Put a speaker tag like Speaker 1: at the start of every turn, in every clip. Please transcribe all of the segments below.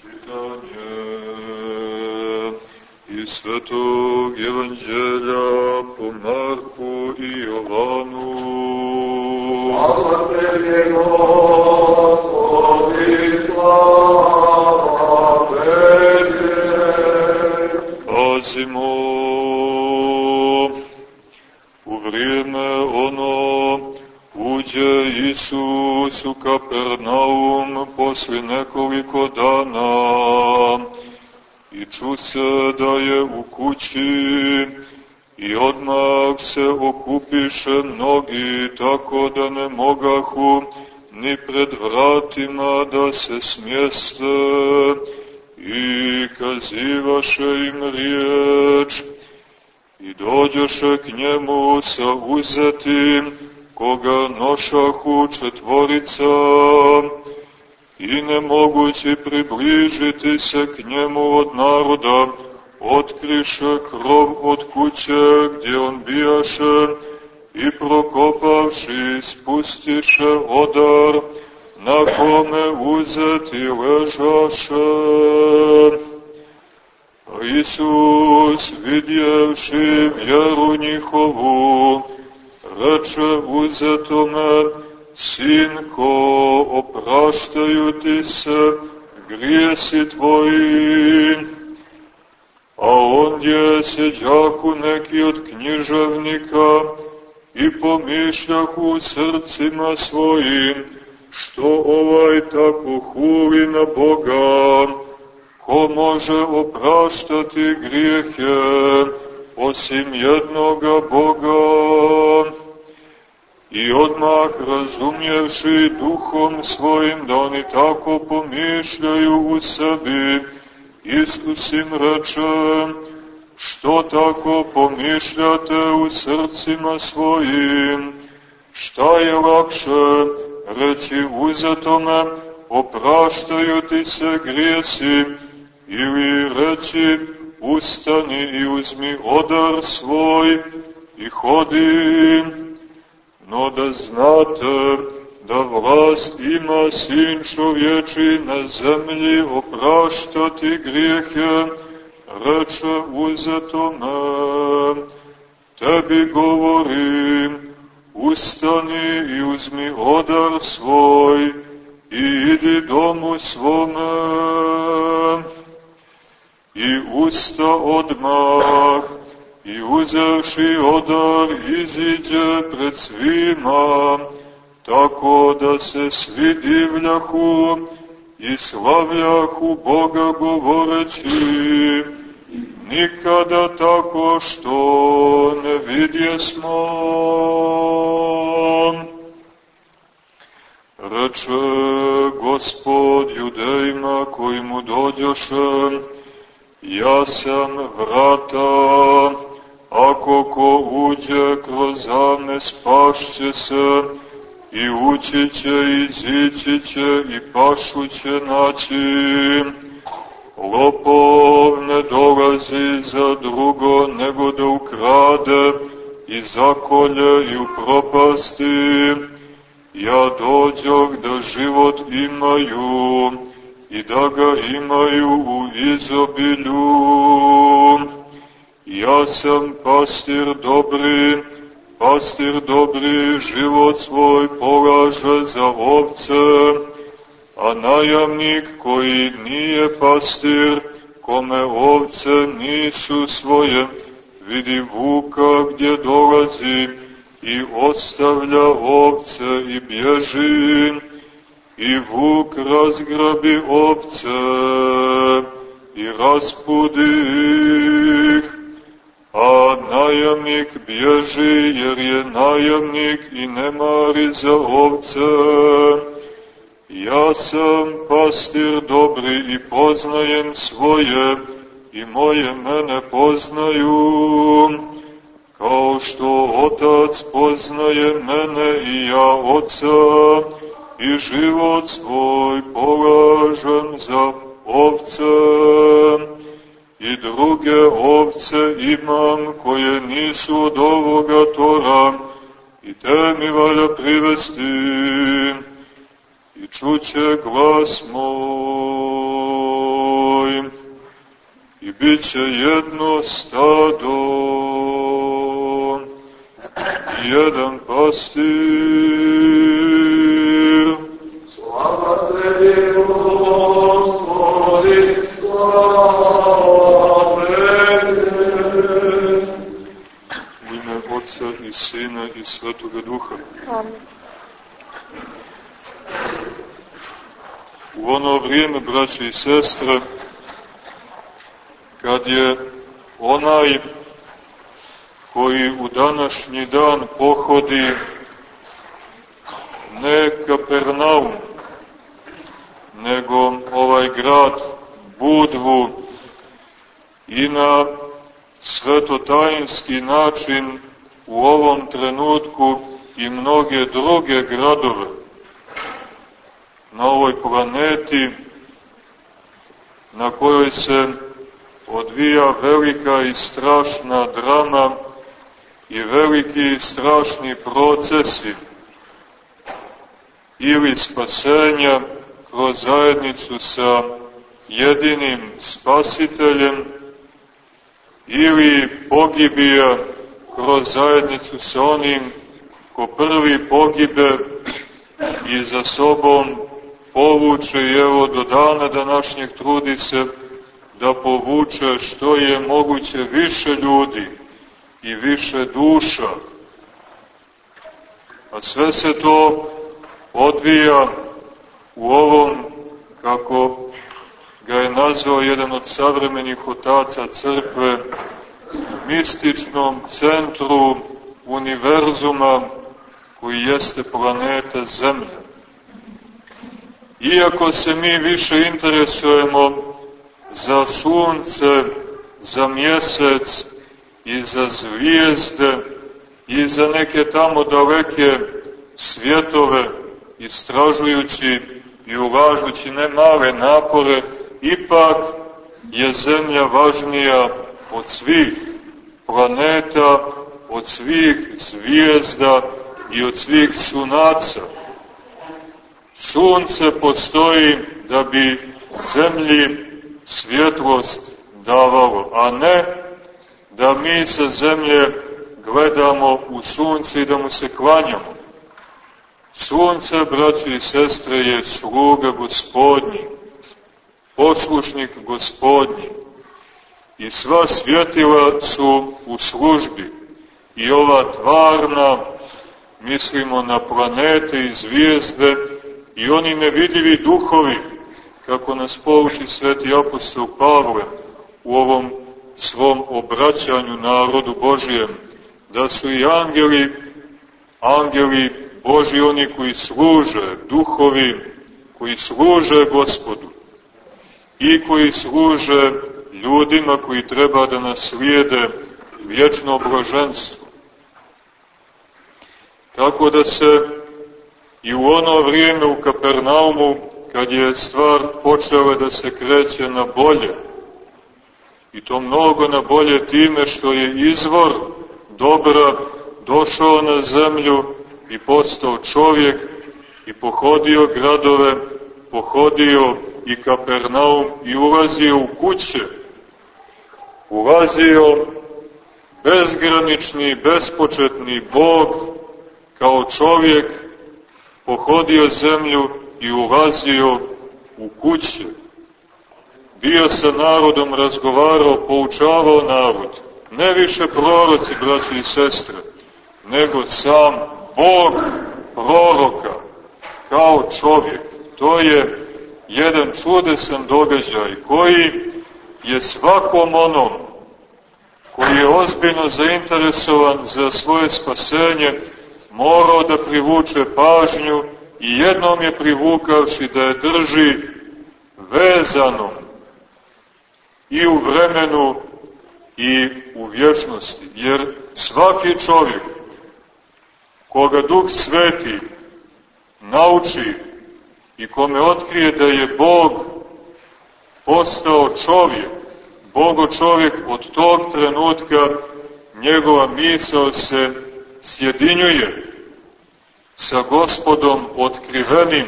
Speaker 1: Čitanje iz Svetog Evanđelja po Marku i Jovanu.
Speaker 2: Hvala tebi, Gospodi, slava tebi.
Speaker 1: Pazimo u vrijeme ono uđe Isus u Kapernaum posle nekoliko dana. I ču se da je u kući i odmah se okupiše mnogi tako da ne mogahu ni pred vratima da se smjeste. I kazivaše im riječ. I dođoše k njemu sa uzetim koga nošahu četvorica i ne mogući približiti se k njemu od naroda, otkriše krov od kuće gdje on bijaše i prokopavši spustiše odar na kome uzeti ležaše. Isus vidjevši vjeru njihovu, reče uzetome, Sinko, opraštaju ti se grijesi tvoji. A ondje se džaku neki od književnika i pomišljah u srcima svojim, što ovaj tako huli na Boga, ko može opraštati grijehe, osim jednoga Boga. I odmah razumjevši duhom svojim da oni tako pomišljaju u sebi, Iskus im reče, što tako pomišljate u srcima svojim, šta je lakše? Reći uzetome, opraštaju ti se grijesi, ili reći ustani i uzmi odar svoj i hodi, no da znate da vlast ima sin čovječi na zemlji opraštati grijehe, reče uzetome, tebi govorim, ustani i uzmi odar svoj i idi domu svome. I usta odmah, i uzevši odar iziđe pred svima, tako da se svi divljahu i slavljahu Boga govoreći, nikada tako što ne vidje smo. Reče gospod judejima koji mu dođoše, Ja sam vrata, ako ko uđe kroz zame spašće se, i ući će, i zići će, i pašu će naći. Lopov ne dolazi za drugo, nego da ukrade, i zakolje, i u propasti. Ja dođoh da život imaju, i da ga imaju u izobilju. Ja sam pastir dobri, pastir dobri život svoj polaže za ovce, a najamnik koji nije pastir, kome ovce nisu svoje, vidi vuka gdje dolazi i ostavlja ovce i bježi, i vuk razgrabi ovce i raspudi ih, najamnik bježi jer je najamnik i ne mari za ovce. Ja sam pastir dobri i poznajem svoje i moje mene poznaju, kao što otac poznaje mene i ja oca, i život svoj polažem za ovce i druge ovce imam koje nisu od ovoga tora i te mi valja privesti i čuće glas moj. bit će jedno stado, jedan pastir.
Speaker 2: Slava tebi, Gospodi, slava
Speaker 1: Otca i Sina i Svetoga Duha. Amen. U ono vrijeme, braće i sestre, kad je onaj koji u današnji dan pohodi ne Kapernaum, nego ovaj grad Budvu i na svetotajinski način u ovom trenutku i mnoge druge gradove na ovoj planeti na kojoj se odvija velika i strašna drama i veliki i strašni procesi ili spasenja kroz zajednicu sa jedinim spasiteljem ili pogibija kroz zajednicu sa onim ko prvi pogibe i za sobom povuče i evo do dana današnjeg trudi se da povuče što je moguće više ljudi i više duša. A sve se to odvija u ovom, kako ga je nazvao jedan od savremenih otaca crkve, mističnom centru univerzuma koji jeste planeta Zemlja. Iako se mi više interesujemo za sunce, za mjesec i za zvijezde i za neke tamo daleke svjetove, istražujući i ulažući ne male napore, ipak je zemlja važnija od svih planeta, od svih zvijezda i od svih sunaca. Sunce postoji da bi zemlji svjetlost davalo, a ne da mi sa zemlje gledamo u sunce i da mu se klanjamo. Sunce, braći i sestre, je sluga gospodnji, poslušnik gospodnji i sva svjetila su u službi. I ova tvarna, mislimo na planete i zvijezde i oni nevidljivi duhovi, kako nas pouči sveti apostol Pavle u ovom svom obraćanju narodu Božijem, da su i angeli, angeli Boži oni koji služe, duhovi koji služe gospodu i koji služe ljudima koji treba da naslijede vječno blaženstvo. Tako da se i u ono vrijeme u Kapernaumu kad je stvar počela da se kreće na bolje, i to mnogo na bolje time što je izvor dobra došao na zemlju i postao čovjek i pohodio gradove, pohodio i Kapernaum i ulazio u kuće, ulazio bezgranični, bespočetni Bog kao čovjek, pohodio zemlju i ulazio u kuće. Bio sa narodom, razgovarao, poučavao narod. Ne više proroci, braći i sestre, nego sam Bog proroka, kao čovjek. To je jedan čudesan događaj koji je svakom onom koji je ozbiljno zainteresovan za svoje spasenje morao da privuče pažnju i jednom je privukavši da je drži vezanom i u vremenu i u vječnosti. Jer svaki čovjek koga Duh Sveti nauči i kome otkrije da je Bog postao čovjek, Bogo čovjek od tog trenutka njegova misao se sjedinjuje sa gospodom otkrivenim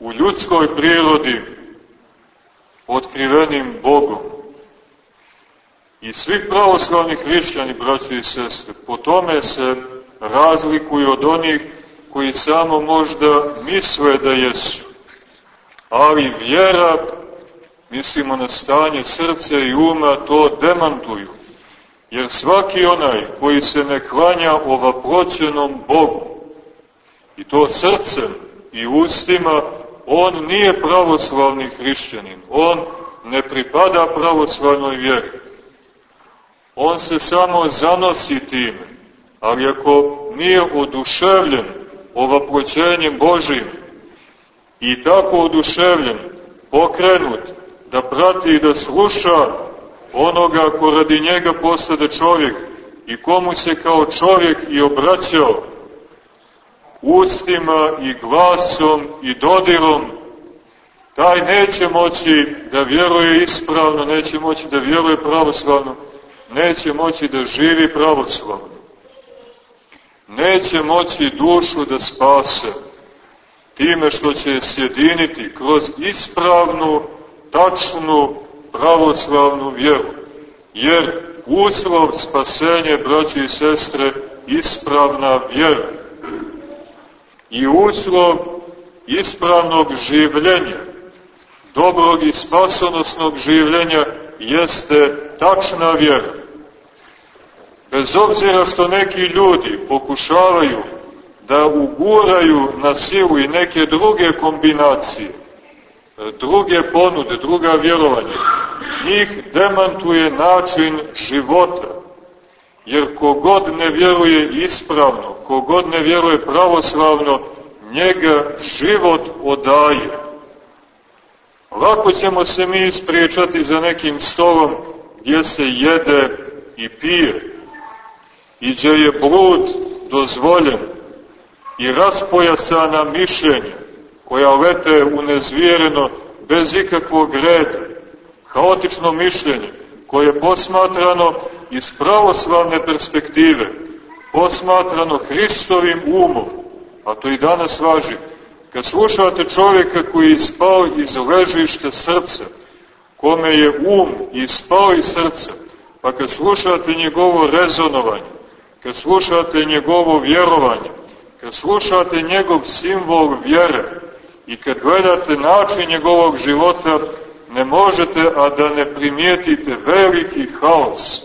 Speaker 1: u ljudskoj prirodi, otkrivenim Bogom. I svih pravoslavnih hrišćani, braće i sestre, po tome se razlikuju od onih koji samo možda misle da jesu. Ali vjera, mislimo na stanje srca i uma, to demantuju. Jer svaki onaj koji se ne klanja ovaproćenom Bogu, i to srcem i ustima, on nije pravoslavni hrišćanin. On ne pripada pravoslavnoj vjeri. On se samo zanosi time, ali ako nije oduševljen ovaproćenjem Božim i tako oduševljen, pokrenut, da prati i da sluša onoga ko radi njega postade čovjek i komu se kao čovjek i obraćao ustima i glasom i dodirom, taj neće moći da vjeruje ispravno, neće moći da vjeruje pravoslavno, neće moći da živi pravoslavno. Neće moći dušu da spase time što će sjediniti kroz ispravnu, tačnu, pravoslavnu vjeru. Jer uslov spasenje, braći i sestre, ispravna vjera. I uslov ispravnog življenja, dobrog i spasonosnog življenja, jeste tačna vjera. Bez obzira što neki ljudi pokušavaju da uguraju na silu i neke druge kombinacije, druge ponude, druga vjerovanja, njih demantuje način života. Jer kogod ne vjeruje ispravno, kogod ne vjeruje pravoslavno, njega život odaje. Lako ćemo se mi ispriječati za nekim stolom gdje se jede i pije, i gdje je blud dozvoljen, i raspojasana mišljenja, koja lete u nezvjereno, bez ikakvog reda, haotično mišljenje, koje je posmatrano iz pravoslavne perspektive, posmatrano Hristovim umom, a to i danas važi, kad slušate čovjeka koji je ispao iz ležišta srca, kome je um ispao iz srca, pa kad slušate njegovo rezonovanje, kad slušate njegovo vjerovanje, kad slušate njegov simbol vjere i kad gledate način njegovog života, ne možete, a da ne primijetite veliki haos,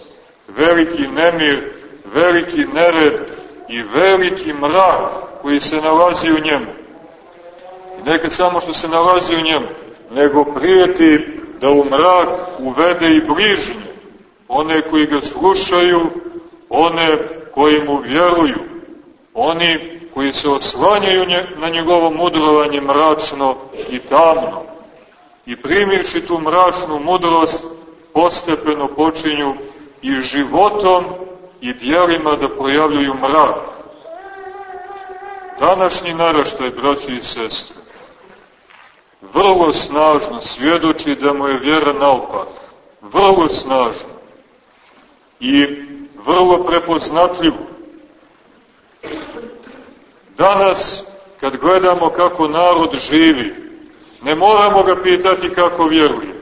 Speaker 1: veliki nemir, veliki nered i veliki mrak koji se nalazi u njemu. I neka samo što se nalazi u njemu, nego prijeti da u mrak uvede i bližnje, one koji ga slušaju, one koji mu vjeruju, oni koji se oslanjaju na njegovo mudrovanje mračno i tamno i primivši tu mračnu mudrost postepeno počinju i životom i dijelima da projavljuju mrak. Današnji naraštaj, braći i sestre, vrlo snažno svjedoči da mu je vjera naopak. Vrlo snažno. I vrlo prepoznatljivo. Danas, kad gledamo kako narod živi, ne moramo ga pitati kako vjeruje.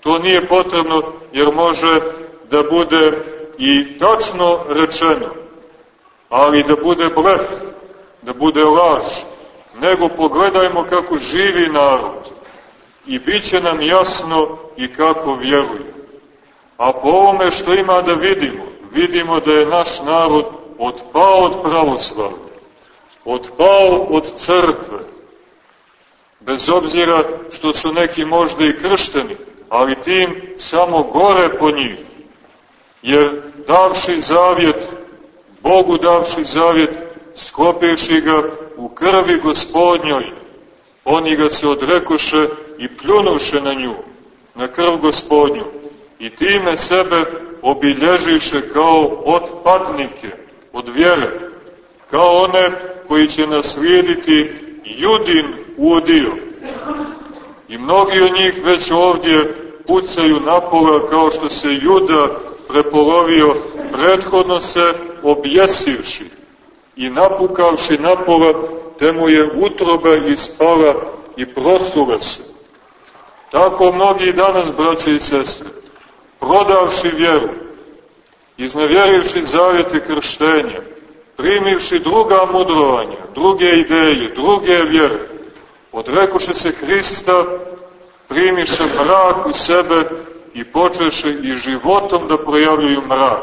Speaker 1: To nije potrebno jer može da bude i tačno rečeno, ali da bude blef, da bude laž, nego pogledajmo kako živi narod i bit će nam jasno i kako vjeruje. A po ovome što ima da vidimo, vidimo da je naš narod otpao od pravoslavlja, otpao od crkve, bez obzira što su neki možda i kršteni, ali tim samo gore po njih. Jer davši zavjet, Bogu davši zavjet, sklopiši ga u krvi gospodnjoj, oni ga se odrekoše i pljunuše na nju, na krv gospodnju, i time sebe obilježiše kao otpadnike od vjere, kao one koji će naslijediti judin udio. I mnogi od njih već ovdje pucaju napola kao što se juda prepolovio, prethodno se objesivši i napukavši napola, te mu je utroba ispala i prosula se. Tako mnogi danas, braće i sestre, prodavši vjeru, iznevjerivši zavjete krštenja, primivši druga mudrovanja, druge ideje, druge vjere, odrekoše se Hrista, primiše mrak u sebe i počeše i životom da projavljuju mrak.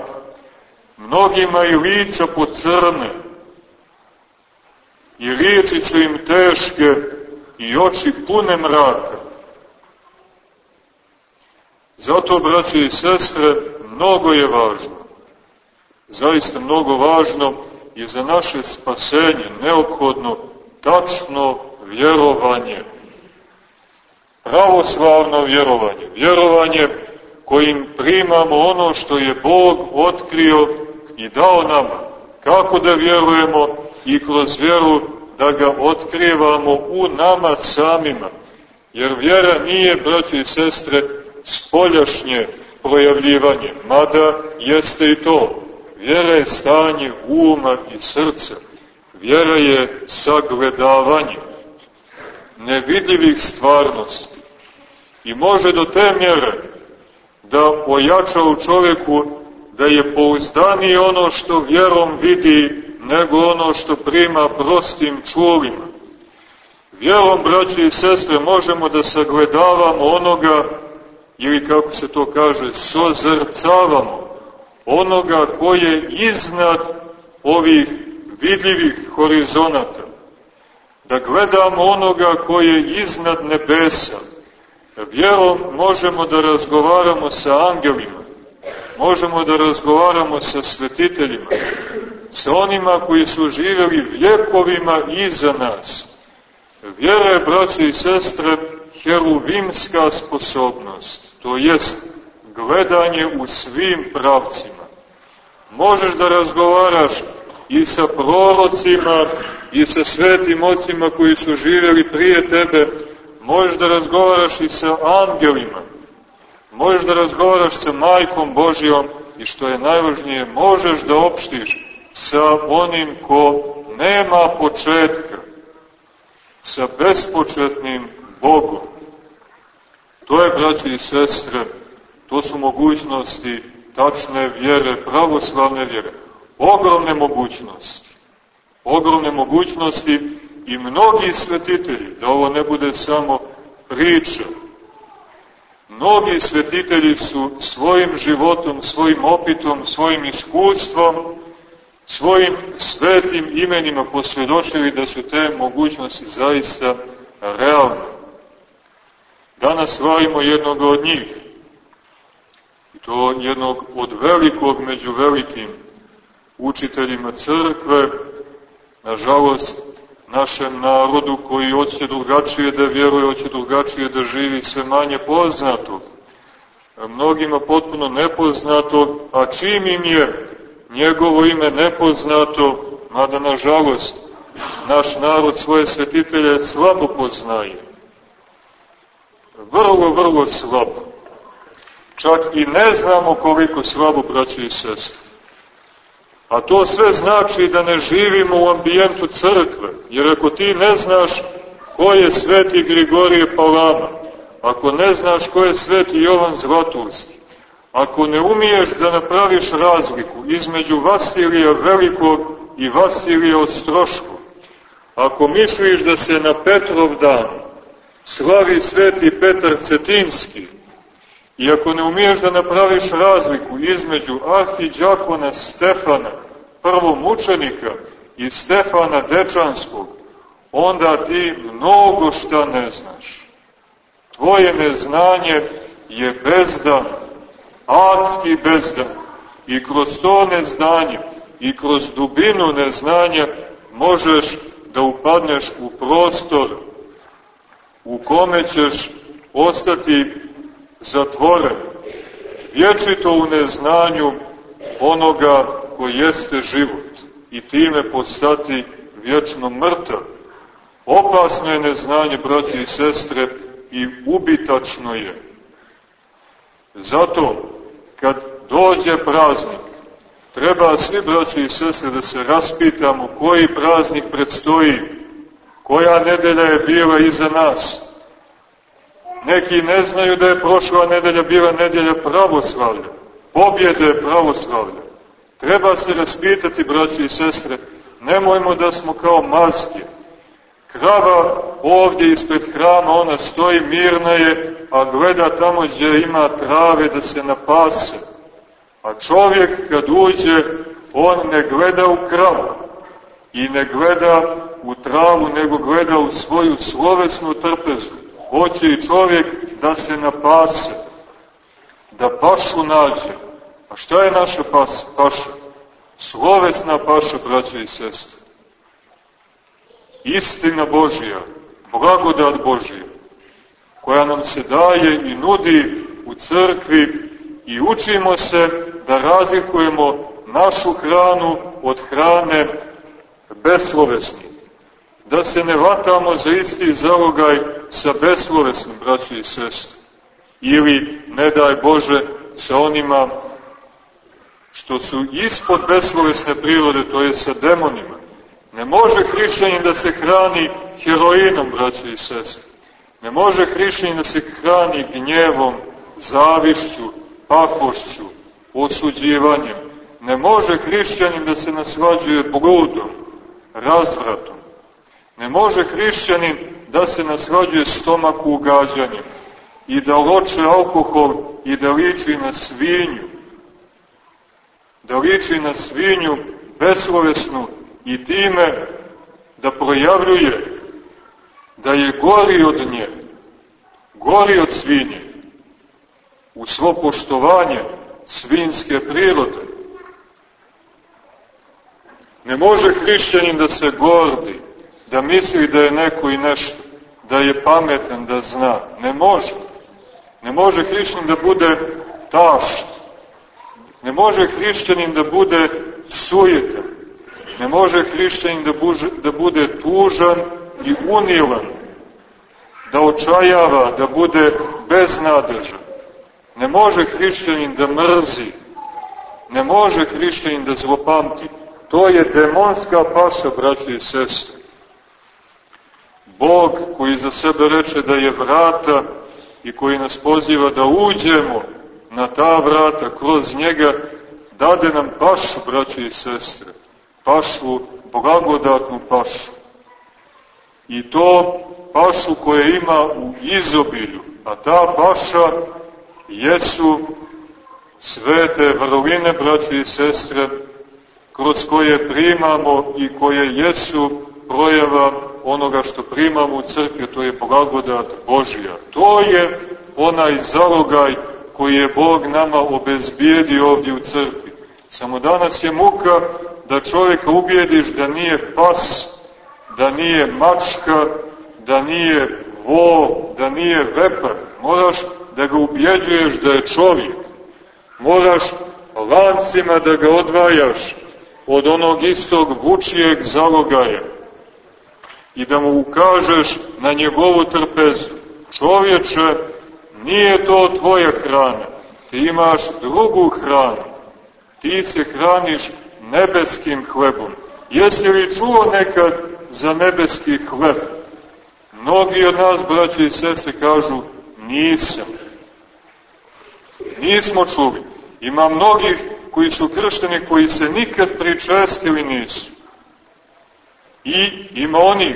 Speaker 1: Mnogima i lica pocrne, i riječi su im teške i oči pune mraka. Zato, braće i sestre, mnogo je važno, zaista mnogo važno i za naše spasenje neophodno tačno vjerovanje. Pravoslavno vjerovanje. Vjerovanje kojim primamo ono što je Bog otkrio i dao nama. Kako da vjerujemo i kroz vjeru da ga otkrivamo u nama samima. Jer vjera nije, braći i sestre, spoljašnje projavljivanje, mada jeste i to. Vjera je stanje uma i srca. Vjera je sagledavanje nevidljivih stvarnosti. I može do te mjere da ojača u čoveku da je pouzdanije ono što vjerom vidi nego ono što prima prostim čulima. Vjerom, braći i sestre, možemo da sagledavamo onoga, ili kako se to kaže, sozrcavamo, onoga koje je iznad ovih vidljivih horizonata. Da gledamo onoga koje je iznad nebesa. Vjerom možemo da razgovaramo sa angelima, možemo da razgovaramo sa svetiteljima, sa onima koji su živjeli vjekovima iza nas. Vjera je, braće i sestre, heruvimska sposobnost, to jest gledanje u svim pravcima. Možeš da razgovaraš i sa prorocima i sa svetim ocima koji su živjeli prije tebe, možeš da razgovaraš i sa angelima, možeš da razgovaraš sa majkom Božijom i što je najvažnije, možeš da opštiš sa onim ko nema početka, sa bespočetnim Bogom. To je, braći i sestre, to su mogućnosti tačne vjere, pravoslavne vjere. Ogromne mogućnosti. Ogromne mogućnosti i mnogi svetitelji, da ovo ne bude samo priča, mnogi svetitelji su svojim životom, svojim opitom, svojim iskustvom, svojim svetim imenima posvjedočili da su te mogućnosti zaista realne. Danas slavimo jednog od njih, to jednog od velikog među velikim učiteljima crkve, nažalost, našem narodu koji hoće drugačije da vjeruje, hoće drugačije da živi, sve manje poznatog, mnogima potpuno nepoznato, a čim im je njegovo ime nepoznato, mada nažalost naš narod svoje svetitelje slabo poznaje. Vrlo, vrlo slabo. Čak i ne znamo koliko slabo braće i sestre. A to sve znači da ne živimo u ambijentu crkve, jer ako ti ne znaš ko je sveti Grigorije Palama, ako ne znaš ko je sveti Jovan Zlatusti, ako ne umiješ da napraviš razliku između Vasilija Velikog i Vasilija Ostroškog, ako misliš da se na Petrov dan slavi sveti Petar Cetinski, i ako ne umiješ da napraviš razliku između arhiđakona Stefana, prvog mučenika, i Stefana Dečanskog, onda ti mnogo šta ne znaš. Tvoje neznanje je bezdan adski bezdan. I kroz to neznanje i kroz dubinu neznanja možeš da upadneš u prostor u kome ćeš ostati zatvoren, vječito u neznanju onoga koji jeste život i time postati vječno mrtav. Opasno je neznanje, braći i sestre, i ubitačno je. Zato kad dođe praznik, treba svi braći i sestre da se raspitamo koji praznik predstoji, koja nedelja je bila iza nas. Neki ne znaju da je prošla nedelja bila nedelja pravoslavlja, pobjede pravoslavlja. Treba se raspitati, braći i sestre, nemojmo da smo kao mazke. Krava ovdje ispred hrama, ona stoji mirna je, a gleda tamo gdje ima trave da se napase. A čovjek kad uđe, on ne gleda u kravu i ne gleda u travu, nego gleda u svoju slovesnu trpezu. Hoće i čovjek da se napase, da pašu nađe. A šta je naša pas, paša? Slovesna paša, braća i sestre. Istina Božija, blagodat Božija, koja nam se daje i nudi u crkvi i učimo se da razlikujemo našu hranu od hrane beslovesnih. Da se ne vatamo za isti zalogaj sa beslovesnim, braći i sestri. Ili, ne daj Bože, sa onima što su ispod beslovesne prirode, to je sa demonima. Ne može hrišćanin da se hrani heroinom, braći i sestri. Ne može hrišćanin da se hrani gnjevom, zavišću, pakošću, osuđivanjem. Ne može hrišćanin da se nasvađuje bludom, razvratom. Ne može hrišćanin da se nasvađuje stomaku ugađanjem i da loče alkohol i da liči na svinju. Da liči na svinju beslovesnu i time da projavljuje da je gori od nje, gori od svinje, u svo poštovanje svinske prirode. Ne može hrišćanin da se gordi, da misli da je neko i nešto, da je pametan, da zna. Ne može. Ne može hrišćanin da bude tašt. Ne može hrišćanin da bude sujetan. Ne može hrišćanin da, buže, da bude tužan i unilan. Da očajava, da bude beznadežan. Ne može hrišćanin da mrzi, ne može hrišćanin da zlopamti. To je demonska paša, braći i sestre. Bog koji za sebe reče da je vrata i koji nas poziva da uđemo na ta vrata, kroz njega, dade nam pašu, braći i sestre. Pašu, blagodatnu pašu. I to pašu koje ima u izobilju. A ta paša jesu svete vrline, braći i sestre, kroz koje primamo i koje jesu projava onoga što primamo u crkvi, to je blagodat Božija. To je onaj zalogaj koji je Bog nama obezbijedio ovdje u crkvi. Samo danas je muka da čovjeka ubijediš da nije pas, da nije mačka, da nije vo, da nije vepar. Moraš da ga ubjeđuješ da je čovjek. Moraš lancima da ga odvajaš od onog istog vučijeg zalogaja i da mu ukažeš na njegovu trpezu. Čovječe, nije to tvoja hrana, ti imaš drugu hranu, ti se hraniš nebeskim hlebom. Jesi li čuo nekad za nebeski hleb? Mnogi od nas, braći i sese, kažu, nisam. Nismo čuli. Ima mnogih koji su kršteni, koji se nikad pričestili nisu. I ima onih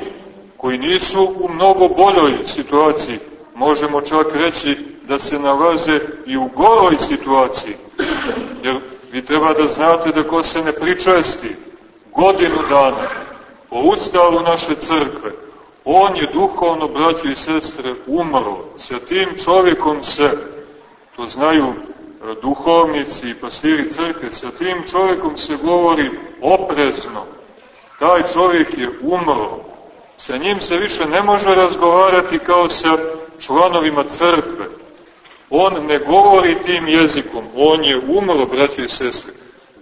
Speaker 1: koji nisu u mnogo boljoj situaciji. Možemo čak reći da se nalaze i u goroj situaciji. Jer vi treba da znate da ko se ne pričesti godinu dana po ustavu naše crkve, on je duhovno, braćo i sestre, umro. Sa tim čovjekom se, to znaju duhovnici i pastiri crkve, sa tim čovjekom se govori oprezno. Taj čovjek je umro. Sa njim se više ne može razgovarati kao sa članovima crkve. On ne govori tim jezikom. On je umro, braći i sestre.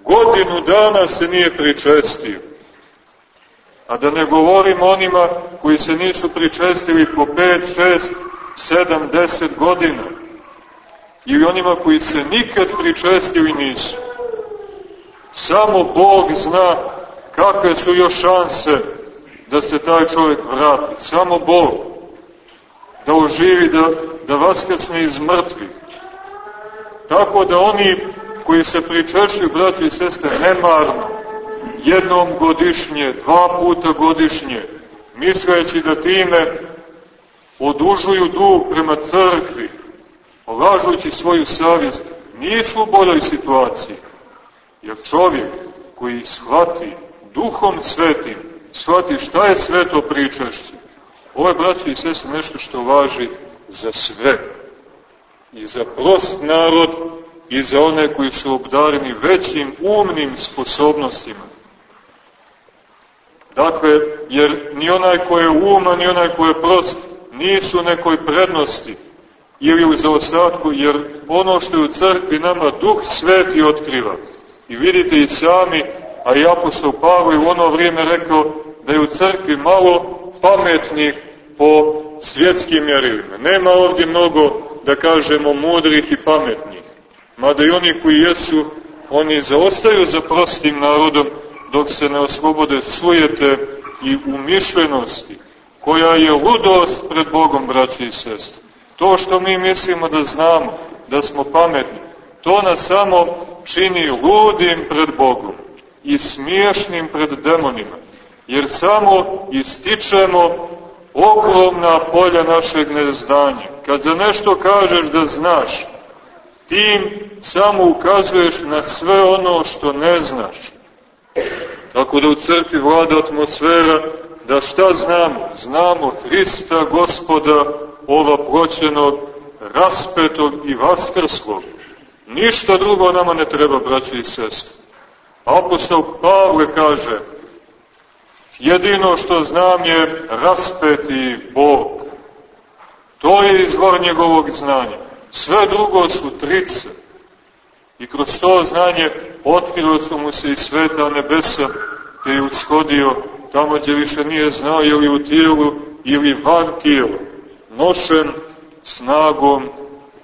Speaker 1: Godinu dana se nije pričestio. A da ne govorim onima koji se nisu pričestili po 5, 6, 7, 10 godina ili onima koji se nikad pričestili nisu. Samo Bog zna kakve su još šanse da se taj čovjek vrati. Samo Bog. Da oživi, da, da vaskrsne iz mrtvih. Tako da oni koji se pričešćuju, braći i sestre, nemarno, jednom godišnje, dva puta godišnje, misleći da time odužuju dug prema crkvi, olažujući svoju savjest, nisu u boljoj situaciji. Jer čovjek koji shvati duhom svetim, shvati šta je sveto pričašće, ovo je, braći i sestri, nešto što važi za sve. I za prost narod, i za one koji su obdareni većim umnim sposobnostima. Dakle, jer ni onaj ko je uma, ni onaj ko je prost, nisu nekoj prednosti ili u zaostatku, jer ono što je u crkvi nama Duh Sveti otkriva. I vidite i sami, a i apostol Pavle u ono vrijeme rekao da je u crkvi malo pametnih po svjetskim mjerilima. Nema ovdje mnogo, da kažemo, mudrih i pametnih. Mada i oni koji jesu, oni zaostaju za prostim narodom, dok se ne oslobode sujete i umišljenosti, koja je ludost pred Bogom, braći i sestre. To što mi mislimo da znamo, da smo pametni, to nas samo čini ludim pred Bogom i smiješnim pred demonima, jer samo ističemo ogromna polja našeg nezdanja. Kad za nešto kažeš da znaš, tim samo ukazuješ na sve ono što ne znaš. Tako da u crkvi vlada atmosfera da šta znamo? Znamo Hrista gospoda ova proćenog, raspetog i vaskrslog. Ništa drugo nama ne treba, braći i sestre. Apostol Pavle kaže, jedino što znam je raspeti Bog. To je izvor njegovog znanja. Sve drugo su trice. I kroz to znanje otkrilo su mu se i sveta nebesa, te je ushodio tamo gdje više nije znao je li u tijelu ili van tijela, nošen snagom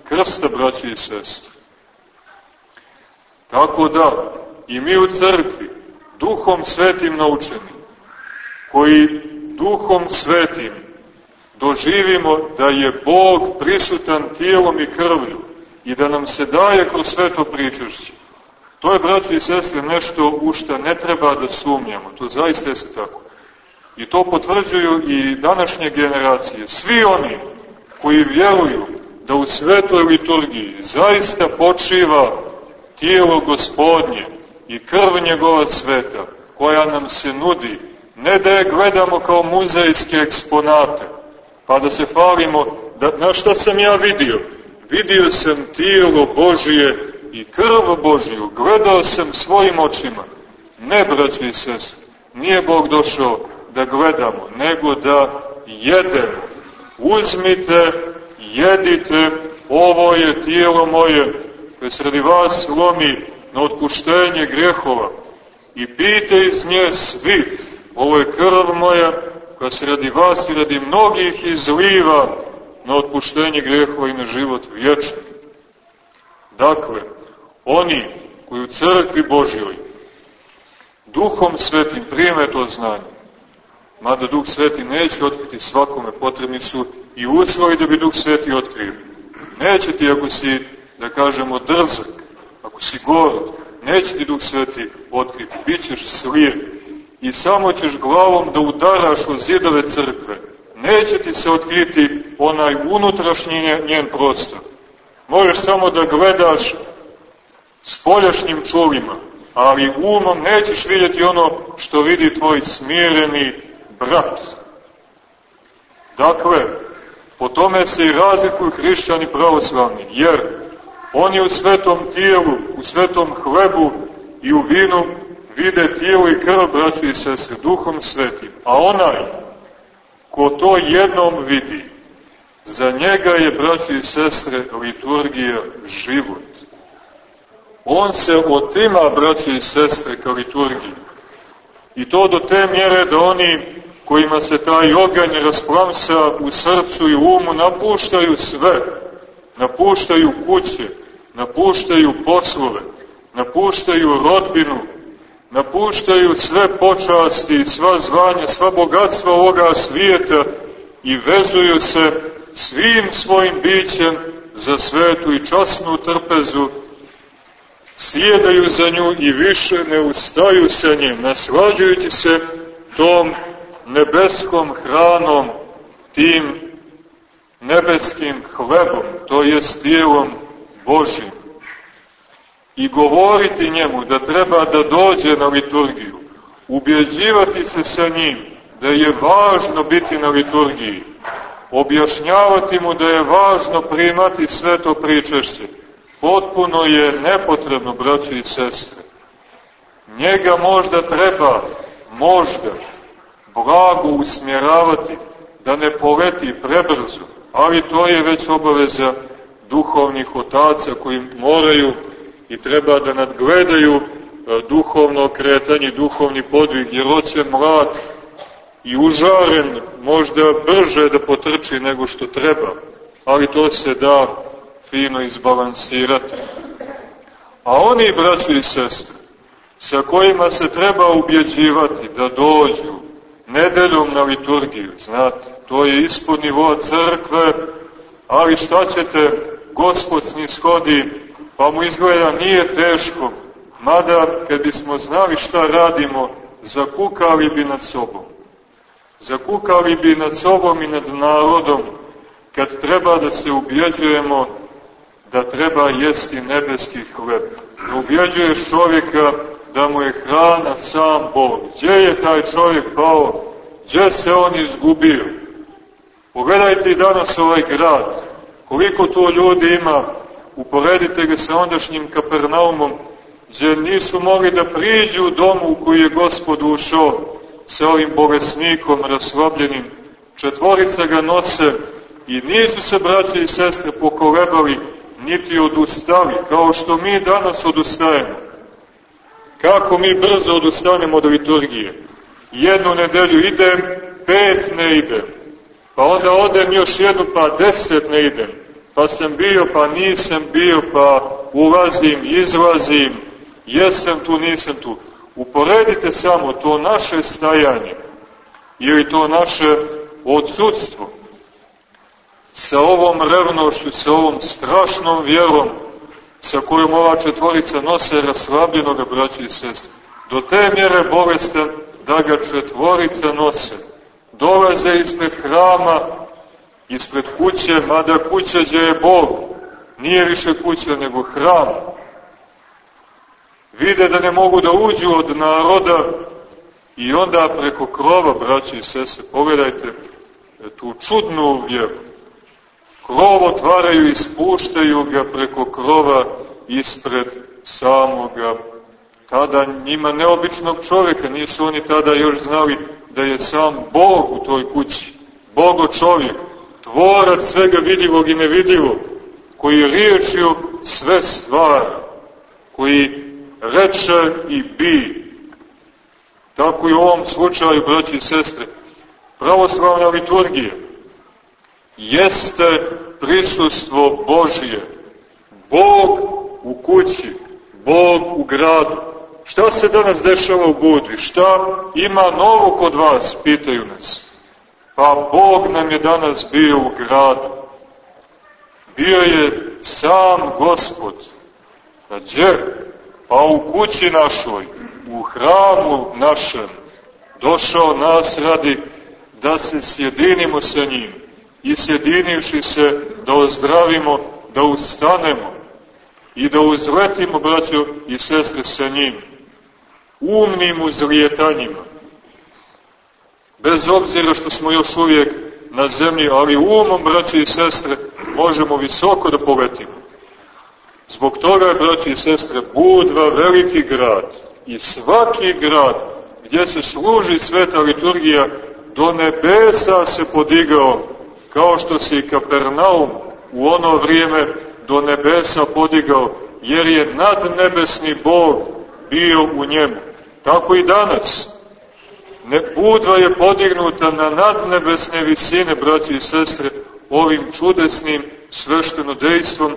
Speaker 1: krsta, braći i sestre. Tako da, i mi u crkvi, duhom svetim naučeni, koji duhom svetim doživimo da je Bog prisutan tijelom i krvlju i da nam se daje kroz sveto pričešće. To je, braći i sestre, nešto u što ne treba da sumnjamo. To zaista je tako. I to potvrđuju i današnje generacije. Svi oni koji vjeruju da u svetoj liturgiji zaista počiva tijelo gospodnje i krv njegova sveta, koja nam se nudi, ne da je gledamo kao muzejske eksponate, pa da se falimo, da, na šta sam ja vidio? Vidio sam tijelo Božije i krv Božiju, gledao sam svojim očima. Ne, braći sese, nije Bog došao da gledamo, nego da jedemo. Uzmite, jedite, ovo je tijelo moje, koje sredi vas lomi na otpuštenje grehova i pite iz nje svi, ovo je krv moja, koja se radi vas i radi mnogih izliva na otpuštenje grehova i na život vječni. Dakle, oni koji u crkvi Božjoj duhom svetim prijeme to znanje, mada duh sveti neće otkriti svakome, potrebni su i uslovi da bi duh sveti otkrio. Neće ti ako si, da kažemo, drzak, ako si gorod, neće ti duh sveti otkriti, bit ćeš slijep, i samo ćeš glavom da udaraš u zidove crkve. Neće ti se otkriti onaj unutrašnji njen prostor. Možeš samo da gledaš spoljašnjim čulima, ali umom nećeš vidjeti ono što vidi tvoj smireni brat. Dakle, po tome se i razlikuju hrišćani pravoslavni, jer oni u svetom tijelu, u svetom hlebu i u vinu vide tijelo i krv, braći i sestre, duhom svetim. A onaj ko to jednom vidi, za njega je, braći i sestre, liturgija život. On se otima, braći i sestre, ka liturgiji. I to do te mjere da oni kojima se taj oganj rasplamsa u srcu i umu napuštaju sve, napuštaju kuće, napuštaju poslove, napuštaju rodbinu, napuštaju sve počasti, sva zvanja, sva bogatstva ovoga svijeta i vezuju se svim svojim bićem za svetu i časnu trpezu slijedaju za nju i više ne ustaju sa njim, naslađujući se tom nebeskom hranom, tim nebeskim hlebom, to je tijelom Božim. I govoriti njemu da treba da dođe na liturgiju, ubjeđivati se sa njim da je važno biti na liturgiji, objašnjavati mu da je važno primati sveto pričešće, potpuno je nepotrebno, braći i sestre. Njega možda treba, možda, blago usmjeravati, da ne poleti prebrzo, ali to je već obaveza duhovnih otaca koji moraju i treba da nadgledaju e, duhovno kretanje, duhovni podvig, jer hoće mlad i užaren možda brže da potrči nego što treba, ali to se da fino izbalansirati. A oni, braći i sestre, sa kojima se treba ubjeđivati da dođu nedeljom na liturgiju, znate, to je ispod nivoa crkve, ali šta ćete, gospod snishodi, pa mu izgleda nije teško, mada kad bismo znali šta radimo, zakukali bi nad sobom. Zakukali bi nad sobom i nad narodom, kad treba da se ubjeđujemo da treba jesti nebeski hleb. Da ubjeđuješ čovjeka da mu je hrana sam Bog. Gdje je taj čovjek pao? Gdje se on izgubio? Pogledajte i danas ovaj grad. Koliko to ljudi ima? Uporedite ga sa ondašnjim Kapernaumom, gdje nisu mogli da priđu u domu u koji je gospod ušao sa ovim bolesnikom raslabljenim. Četvorica ga nose i nisu se braće i sestre pokolebali, niti odustali, kao što mi danas odustajemo. Kako mi brzo odustanemo od liturgije. Jednu nedelju idem, pet ne idem. Pa onda odem još jednu, pa deset ne idem. Pa sam bio, pa nisam bio, pa ulazim, izlazim, jesam tu, nisam tu. Uporedite samo to naše stajanje ili to naše odsudstvo sa ovom revnošću, sa ovom strašnom vjerom sa kojom ova četvorica nose raslabljenog braća i sestre. Do te mjere bolestan da ga četvorica nose. Dolaze ispred hrama, ispred kuće, mada kuća gdje je Bog, nije više kuća nego hram. Vide da ne mogu da uđu od naroda i onda preko krova, braći i sese, pogledajte tu čudnu vjeru. Krov otvaraju i spuštaju ga preko krova ispred samoga tada njima neobičnog čovjeka, nisu oni tada još znali da je sam Bog u toj kući, Bogo čovjek, tvorac svega vidljivog i nevidljivog, koji riječju sve stvara, koji reče i bi. Tako i u ovom slučaju, braći i sestre, pravoslavna liturgija jeste prisustvo Božije. Bog u kući, Bog u gradu. Šta se danas dešava u Budvi? Šta ima novo kod vas, pitaju nas. Pa Bog nam je danas bio u gradu. Bio je sam Gospod. A gdje? Pa u kući našoj, u hramu našem, došao nas radi da se sjedinimo sa njim i sjedinivši se da ozdravimo, da ustanemo i da uzletimo, braćo i sestre, sa njim, umnim uzlijetanjima. Bez obzira što smo još uvijek na zemlji, ali umom, braćo i sestre, možemo visoko da poletimo. Zbog toga je, braći i sestre, Budva veliki grad i svaki grad gdje se služi sveta liturgija do nebesa se podigao kao što se i Kapernaum u ono vrijeme do nebesa podigao, jer je nadnebesni Bog bio u njemu. Tako i danas. Ne, Budva je podignuta na nadnebesne visine, braći i sestre, ovim čudesnim sveštenodejstvom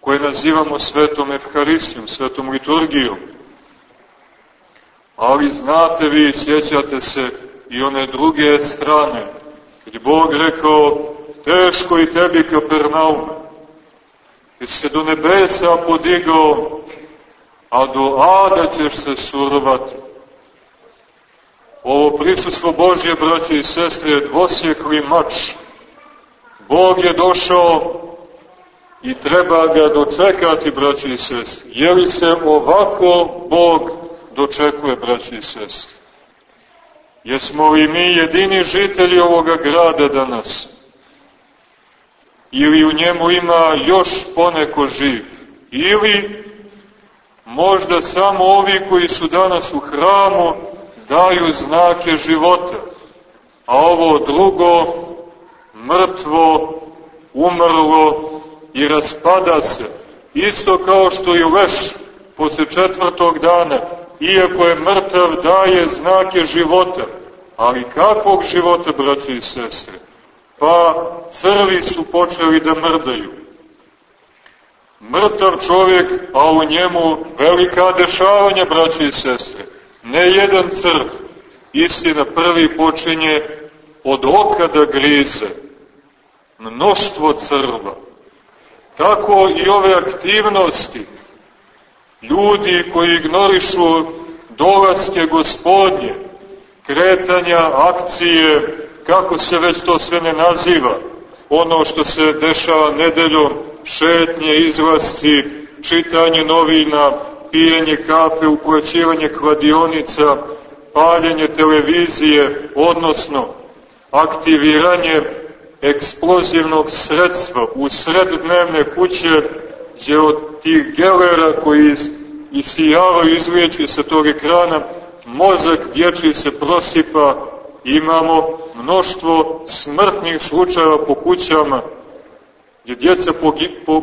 Speaker 1: koje nazivamo svetom Evharistijom, svetom liturgijom. Ali znate vi, sjećate se i one druge strane, Kad je Bog rekao, teško i tebi Kapernaum, jer se do nebesa podigao a do ada ćeš se survati. Ovo prisustvo Božje, braće i sestre, je dvosjekli mač. Bog je došao i treba ga dočekati, braće i sestre. Je li se ovako Bog dočekuje, braće i sestre? Jesmo li mi jedini žitelji ovoga grada danas? Ili u njemu ima još poneko živ? Ili možda samo ovi koji su danas u hramu daju znake života, a ovo drugo mrtvo, umrlo i raspada se, isto kao što i leš posle četvrtog dana, iako je mrtav, daje znake života. Ali kakvog života, braći i sestre? Pa crvi su počeli da mrdaju. Mrtav čovjek, a u njemu velika dešavanja, braći i sestre. Ne jedan crv. Istina prvi počinje od oka da grize. Mnoštvo crva. Tako i ove aktivnosti. Ljudi koji ignorišu dolaske gospodnje, kretanja, akcije, kako se već to sve ne naziva, ono što se dešava nedeljom, šetnje, izlasci, čitanje novina, pijenje kafe, uplaćivanje kladionica, paljenje televizije, odnosno aktiviranje eksplozivnog sredstva u sred dnevne kuće, gdje od tih gelera koji isijavaju, izliječi sa tog ekrana, mozak dječji se prosipa, imamo mnoštvo smrtnih slučajeva po kućama, gdje djeca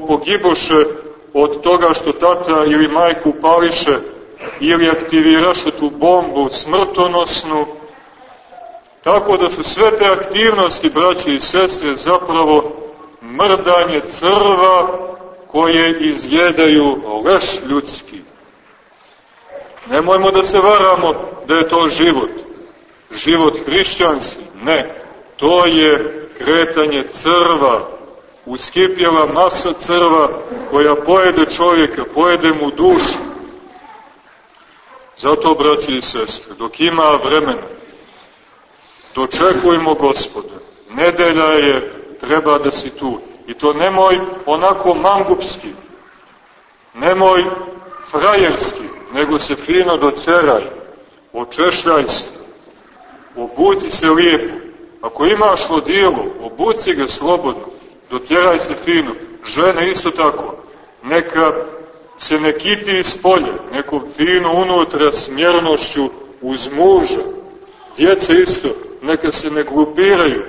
Speaker 1: pogiboše od toga što tata ili majka upališe ili aktiviraše tu bombu smrtonosnu, tako da su sve te aktivnosti, braće i sestre, zapravo mrdanje crva koje izjedaju leš ljudski. Nemojmo da se varamo da je to život. Život hrišćanski. Ne. To je kretanje crva, uskipjela masa crva koja pojede čovjeka, pojede mu dušu. Zato, braći i sestre, dok ima vremena, dočekujemo gospoda. Nedelja je, treba da si tu. I to nemoj onako mangupski, nemoj frajerski, nego se fino doceraj, očešljaj se, obuci se lijepo. Ako imaš odijelo, obuci ga slobodno, dotjeraj se fino. Žene isto tako, neka se ne kiti iz polja, neko fino unutra smjernošću uz muža. Djece isto, neka se ne glupiraju,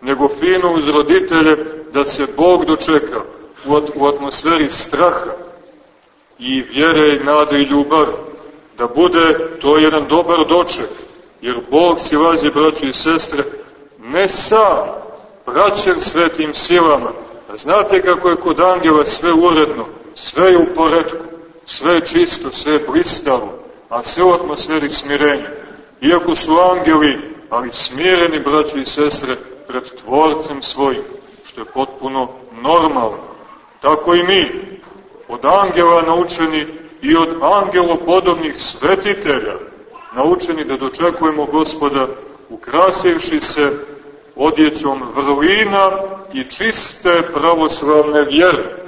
Speaker 1: nego fino uz roditelje da se Bog dočeka u, u atmosferi straha i vjere i nade i ljubav. Da bude to jedan dobar doček, jer Bog si vazi, braći i sestre, ne sam, praćen svetim silama. A znate kako je kod angela sve uredno, sve je u poredku, sve je čisto, sve je blistavo, a sve u atmosferi smirenja. Iako su angeli, ali smireni, braći i sestre, pred tvorcem svojim, što je potpuno normalno. Tako i mi, od angela naučeni i od angelopodobnih svetitelja, naučeni da dočekujemo gospoda, ukrasivši se odjećom vrlina i čiste pravoslavne vjere,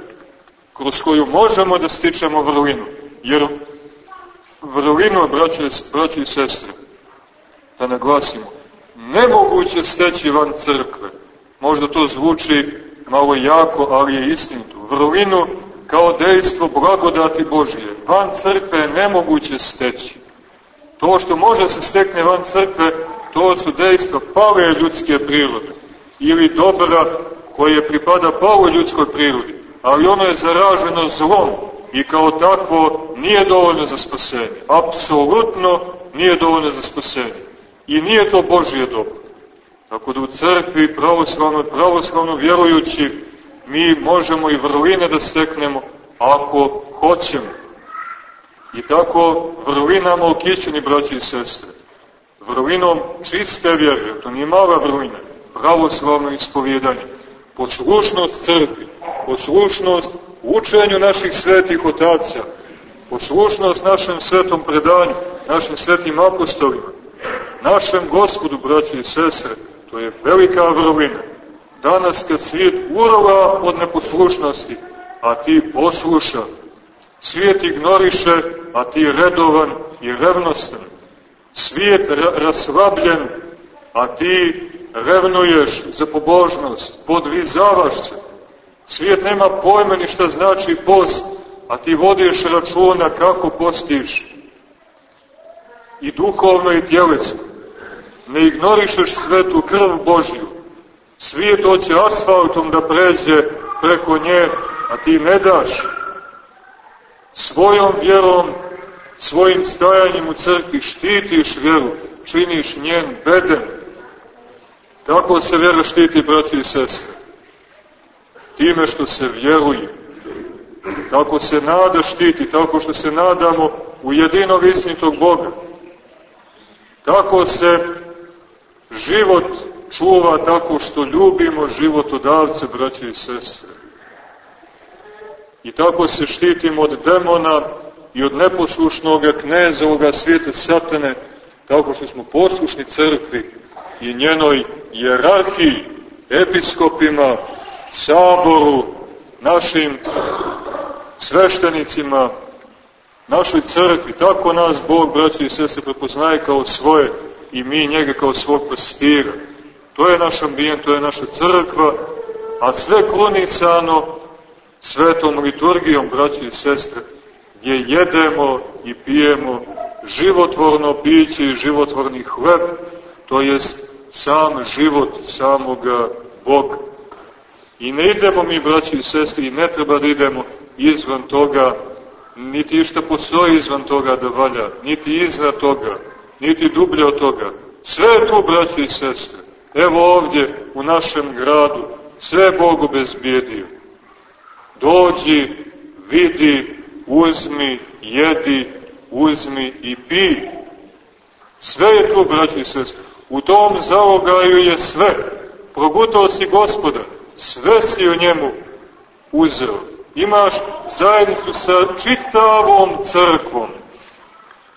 Speaker 1: kroz koju možemo da stičemo vrlinu. Jer vrlinu, braće i sestre, da naglasimo, nemoguće steći van crkve. Možda to zvuči malo jako, ali je istinito. Vrlinu kao dejstvo blagodati Božije. Van crkve je nemoguće steći. To što može se stekne van crkve, to su dejstva pale ljudske prirode ili dobra koje pripada paloj ljudskoj prirodi, ali ono je zaraženo zlom i kao takvo nije dovoljno za spasenje. Apsolutno nije dovoljno za spasenje. I nije to Božije dobro. Tako da u crkvi pravoslavno, pravoslavno vjerujući mi možemo i vrline da steknemo ako hoćemo. I tako vrlinama okićeni, braći i sestre, vrlinom čiste vjere, to nije mala vrlina, pravoslavno ispovjedanje, poslušnost crkvi, poslušnost učenju naših svetih otaca, poslušnost našem svetom predanju, našim svetim apostolima, našem gospodu, braći i sestre, to je velika vrlina. Danas kad svijet urala od neposlušnosti, a ti posluša, svijet ignoriše, a ti redovan i revnostan, svijet raslabljen, a ti revnuješ za pobožnost, podvizavaš se, svijet nema pojma ni šta znači post, a ti vodiš računa kako postiš i duhovno i tjelesno. Ne ignorišeš svetu krv Božju. Svijet hoće asfaltom da pređe preko nje, a ti ne daš. Svojom vjerom, svojim stajanjem u crkvi štitiš vjeru, činiš njen beden. Tako se vjera štiti, braći i sestre. Time što se vjeruje Kako se nada štiti, tako što se nadamo u jedinog istinitog Boga. Tako se život čuva tako što ljubimo život odavce, braće i sestre. I tako se štitimo od demona i od neposlušnog kneza ovoga svijeta satane, tako što smo poslušni crkvi i njenoj jerarhiji, episkopima, saboru, našim sveštenicima, našoj crkvi, tako nas Bog, braći i sese, prepoznaje kao svoje i mi njega kao svog pastira. To je naš ambijent, to je naša crkva, a sve krunisano svetom liturgijom, braći i sestre, gdje jedemo i pijemo životvorno piće i životvorni hleb, to jest sam život samoga Boga. I ne idemo mi, braći i sestri, i ne treba da idemo izvan toga, niti išta postoji izvan toga da valja, niti iznad toga, niti dublje od toga. Sve je tu, braći i sestre. Evo ovdje, u našem gradu, sve je Bog obezbijedio. Dođi, vidi, uzmi, jedi, uzmi i pi. Sve je tu, braći i sestre. U tom zaogaju je sve. Progutao si gospoda, sve si u njemu uzeo imaš zajednicu sa čitavom crkvom.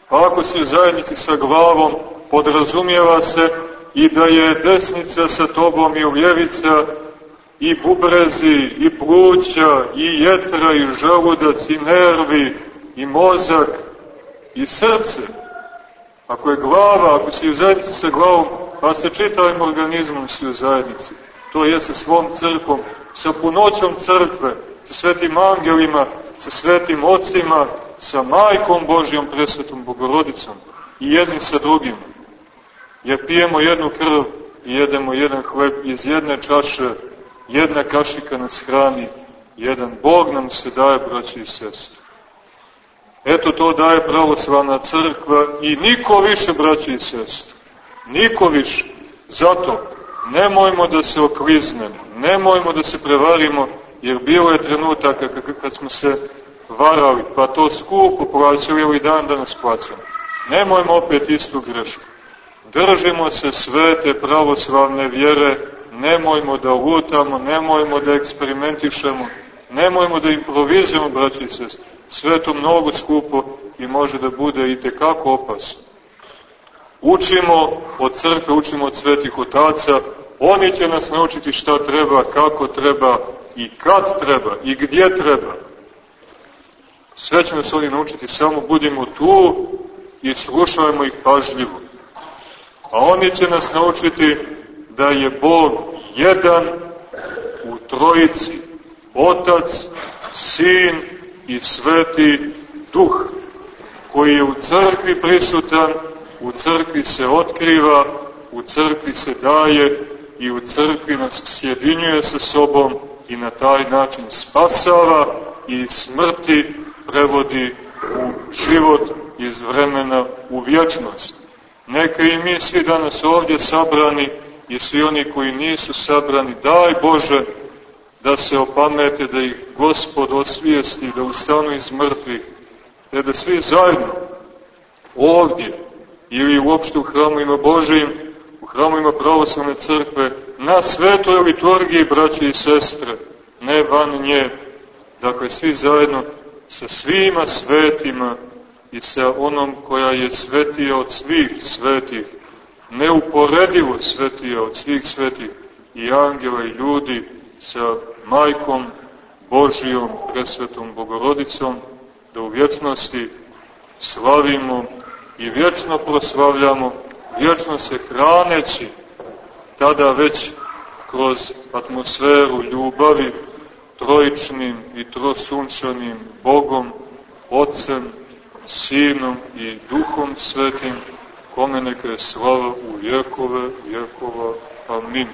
Speaker 1: Pa ako si u zajednici sa glavom, podrazumijeva se i da je desnica sa tobom i ljevica, i bubrezi, i pluća, i jetra, i želudac, i nervi, i mozak, i srce. Ako je glava, ako si u zajednici sa glavom, pa sa čitavim organizmom si u zajednici. To je sa svom crkvom, sa punoćom crkve, sa svetim angelima, sa svetim ocima, sa majkom Božjom presvetom Bogorodicom i jedni sa drugim. Jer pijemo jednu krv i jedemo jedan hleb iz jedne čaše, jedna kašika nas hrani, jedan Bog nam se daje, braći i sestre. Eto to daje pravoslavna crkva i niko više, braći i sestre. Niko više. Zato nemojmo da se okliznemo, nemojmo da se prevarimo, jer bilo je trenutaka kad smo se varali, pa to skupo plaćali, evo i dan danas plaćamo. Nemojmo opet istu grešku. Držimo se svete pravoslavne vjere, nemojmo da lutamo, nemojmo da eksperimentišemo, nemojmo da improvizujemo, braći i sest. Sve to mnogo skupo i može da bude i tekako opasno. Učimo od crkve, učimo od svetih otaca, oni će nas naučiti šta treba, kako treba, i kad treba i gdje treba. Sve će nas oni naučiti, samo budimo tu i slušajmo ih pažljivo. A oni će nas naučiti da je Bog jedan u trojici, Otac, Sin i Sveti Duh, koji je u crkvi prisutan, u crkvi se otkriva, u crkvi se daje i u crkvi nas sjedinjuje sa sobom i na taj način spasava i smrti prevodi u život iz vremena u vječnost. Neka i mi svi danas ovdje sabrani i svi oni koji nisu sabrani, daj Bože da se opamete, da ih Gospod osvijesti, da ustanu iz mrtvih, te da svi zajedno ovdje ili uopšte u hramovima Božijim, u hramovima pravoslavne crkve, na svetoj liturgiji, braće i sestre, ne van nje, dakle svi zajedno sa svima svetima i sa onom koja je svetija od svih svetih, neuporedivo svetija od svih svetih i angela i ljudi, sa majkom Božijom, presvetom Bogorodicom, da u vječnosti slavimo i vječno proslavljamo, vječno se hraneći, tada već kroz atmosferu ljubavi, trojičnim i trosunčanim Bogom, Otcem, Sinom i Duhom Svetim, kome neka je slava u vjekove vjekova. Amin.